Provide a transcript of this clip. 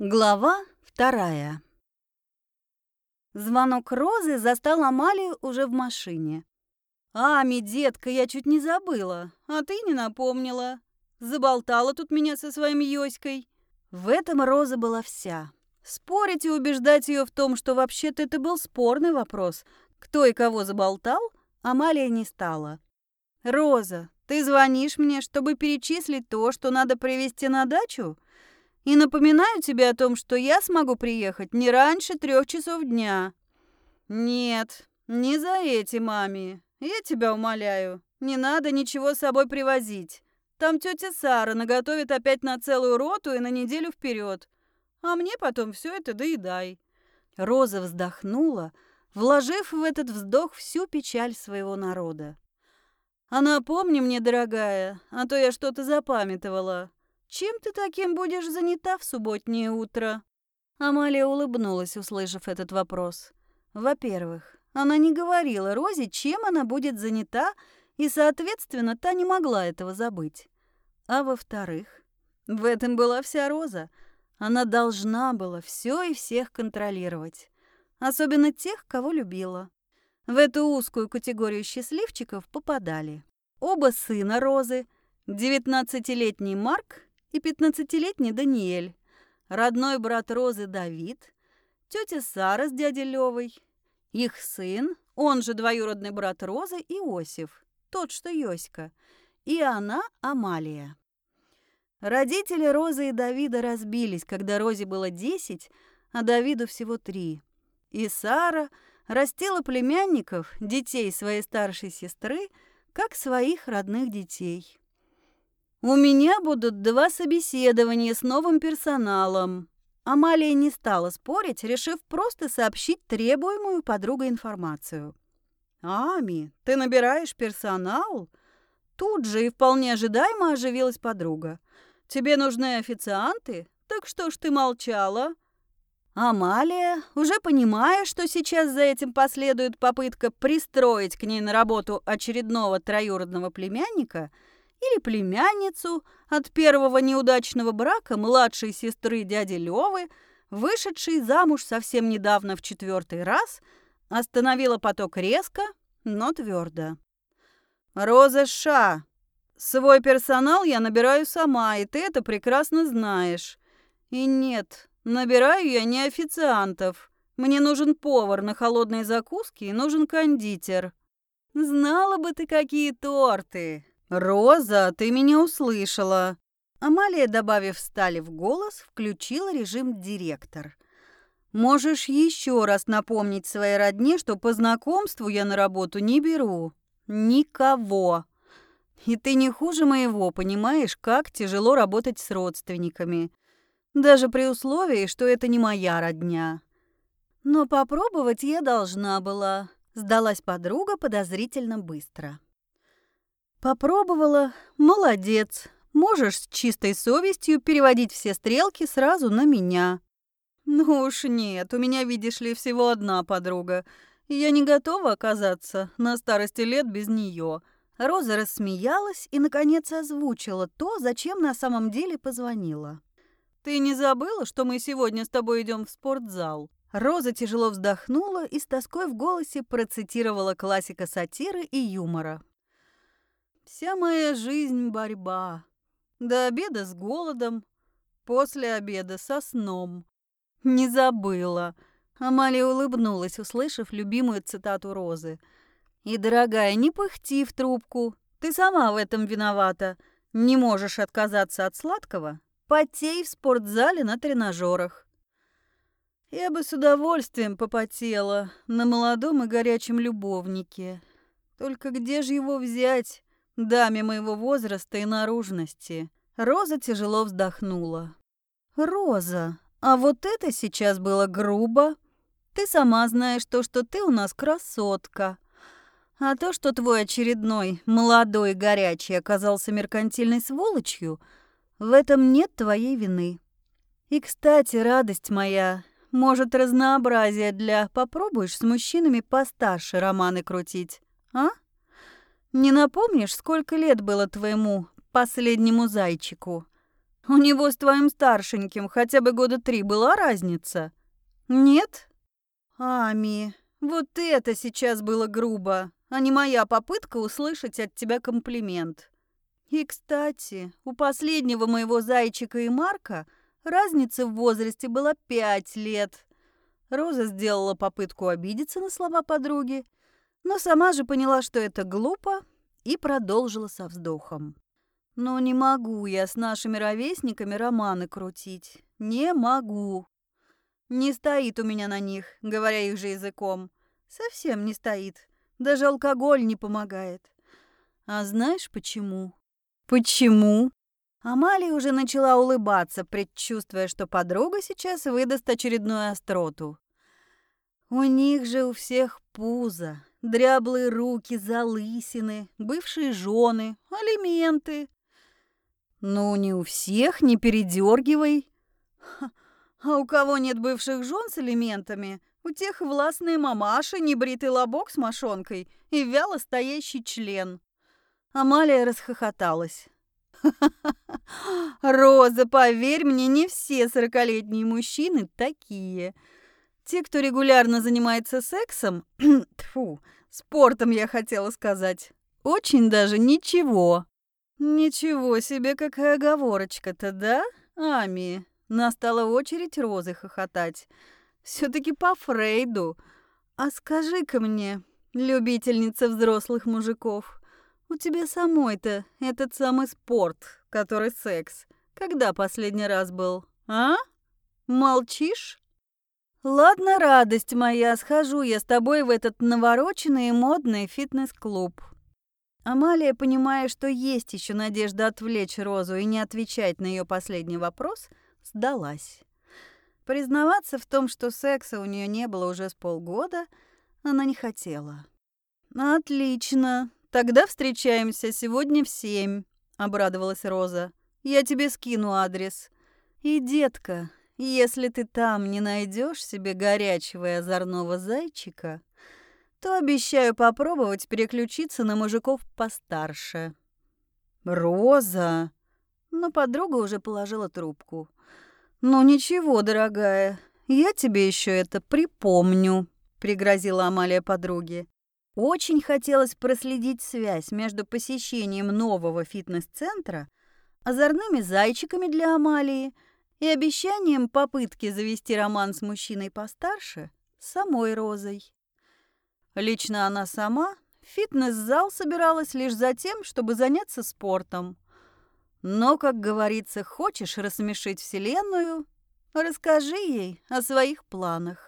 Глава вторая. Звонок Розы застал Амалию уже в машине. «Ами, детка, я чуть не забыла, а ты не напомнила. Заболтала тут меня со своим Йоськой». В этом Роза была вся. Спорить и убеждать ее в том, что вообще-то это был спорный вопрос, кто и кого заболтал, Амалия не стала. «Роза, ты звонишь мне, чтобы перечислить то, что надо привезти на дачу?» И напоминаю тебе о том, что я смогу приехать не раньше трех часов дня. Нет, не за эти, маме. Я тебя умоляю. Не надо ничего с собой привозить. Там тетя Сара наготовит опять на целую роту и на неделю вперед. А мне потом все это доедай. Роза вздохнула, вложив в этот вздох всю печаль своего народа. А напомни мне, дорогая, а то я что-то запамятовала. Чем ты таким будешь занята в субботнее утро?» Амалия улыбнулась, услышав этот вопрос. Во-первых, она не говорила Розе, чем она будет занята, и, соответственно, та не могла этого забыть. А во-вторых, в этом была вся Роза. Она должна была все и всех контролировать, особенно тех, кого любила. В эту узкую категорию счастливчиков попадали оба сына Розы, девятнадцатилетний Марк и пятнадцатилетний Даниэль, родной брат Розы Давид, тетя Сара с дядей Левой, их сын, он же двоюродный брат Розы, Иосиф, тот, что Йоська, и она, Амалия. Родители Розы и Давида разбились, когда Розе было десять, а Давиду всего три. И Сара растила племянников, детей своей старшей сестры, как своих родных детей. У меня будут два собеседования с новым персоналом. Амалия не стала спорить, решив просто сообщить требуемую подругой информацию. «Ами, ты набираешь персонал?» Тут же и вполне ожидаемо оживилась подруга. «Тебе нужны официанты? Так что ж ты молчала?» Амалия, уже понимая, что сейчас за этим последует попытка пристроить к ней на работу очередного троюродного племянника – или племянницу от первого неудачного брака младшей сестры дяди Левы, вышедшей замуж совсем недавно в четвертый раз, остановила поток резко, но твердо. «Роза Ша, свой персонал я набираю сама, и ты это прекрасно знаешь. И нет, набираю я не официантов. Мне нужен повар на холодные закуски и нужен кондитер. Знала бы ты, какие торты!» «Роза, ты меня услышала!» Амалия, добавив стали в голос, включила режим «директор». «Можешь еще раз напомнить своей родне, что по знакомству я на работу не беру. Никого. И ты не хуже моего, понимаешь, как тяжело работать с родственниками. Даже при условии, что это не моя родня. Но попробовать я должна была», — сдалась подруга подозрительно быстро. Попробовала. Молодец. Можешь с чистой совестью переводить все стрелки сразу на меня. Ну уж нет, у меня, видишь ли, всего одна подруга. Я не готова оказаться на старости лет без нее. Роза рассмеялась и, наконец, озвучила то, зачем на самом деле позвонила. «Ты не забыла, что мы сегодня с тобой идем в спортзал?» Роза тяжело вздохнула и с тоской в голосе процитировала классика сатиры и юмора. Вся моя жизнь — борьба. До обеда с голодом, после обеда со сном. Не забыла. Амалия улыбнулась, услышав любимую цитату Розы. «И, дорогая, не пыхти в трубку. Ты сама в этом виновата. Не можешь отказаться от сладкого? Потей в спортзале на тренажерах». Я бы с удовольствием попотела на молодом и горячем любовнике. Только где же его взять? Даме моего возраста и наружности. Роза тяжело вздохнула. «Роза, а вот это сейчас было грубо. Ты сама знаешь то, что ты у нас красотка. А то, что твой очередной, молодой горячий оказался меркантильной сволочью, в этом нет твоей вины. И, кстати, радость моя, может, разнообразие для попробуешь с мужчинами постарше романы крутить, а?» Не напомнишь, сколько лет было твоему последнему зайчику? У него с твоим старшеньким хотя бы года три была разница? Нет? Ами, вот это сейчас было грубо, а не моя попытка услышать от тебя комплимент. И, кстати, у последнего моего зайчика и Марка разница в возрасте была пять лет. Роза сделала попытку обидеться на слова подруги, но сама же поняла, что это глупо, и продолжила со вздохом. Но не могу я с нашими ровесниками романы крутить. Не могу. Не стоит у меня на них, говоря их же языком. Совсем не стоит. Даже алкоголь не помогает. А знаешь почему? Почему? Амалия уже начала улыбаться, предчувствуя, что подруга сейчас выдаст очередную остроту. У них же у всех пузо, дряблые руки, залысины, бывшие жены, алименты. «Ну, не у всех, не передергивай. А у кого нет бывших жен с элементами, у тех властные мамаши, небритый лобок с мошонкой и вяло стоящий член». Амалия расхохоталась. «Роза, поверь мне, не все сорокалетние мужчины такие. Те, кто регулярно занимается сексом, тфу, спортом я хотела сказать, очень даже ничего». «Ничего себе, какая оговорочка-то, да, Ами?» Настала очередь Розы хохотать. все таки по Фрейду. А скажи-ка мне, любительница взрослых мужиков, у тебя самой-то этот самый спорт, который секс, когда последний раз был, а? Молчишь? Ладно, радость моя, схожу я с тобой в этот навороченный и модный фитнес-клуб. Амалия, понимая, что есть еще надежда отвлечь Розу и не отвечать на ее последний вопрос, сдалась. Признаваться в том, что секса у нее не было уже с полгода, она не хотела. «Отлично. Тогда встречаемся сегодня в семь», — обрадовалась Роза. «Я тебе скину адрес. И, детка, если ты там не найдешь себе горячего и озорного зайчика, то обещаю попробовать переключиться на мужиков постарше. Роза. Но подруга уже положила трубку. Ну ничего, дорогая, я тебе еще это припомню, пригрозила Амалия подруге. Очень хотелось проследить связь между посещением нового фитнес-центра, озорными зайчиками для Амалии и обещанием попытки завести роман с мужчиной постарше самой Розой. Лично она сама в фитнес-зал собиралась лишь за тем, чтобы заняться спортом. Но, как говорится, хочешь рассмешить Вселенную, расскажи ей о своих планах.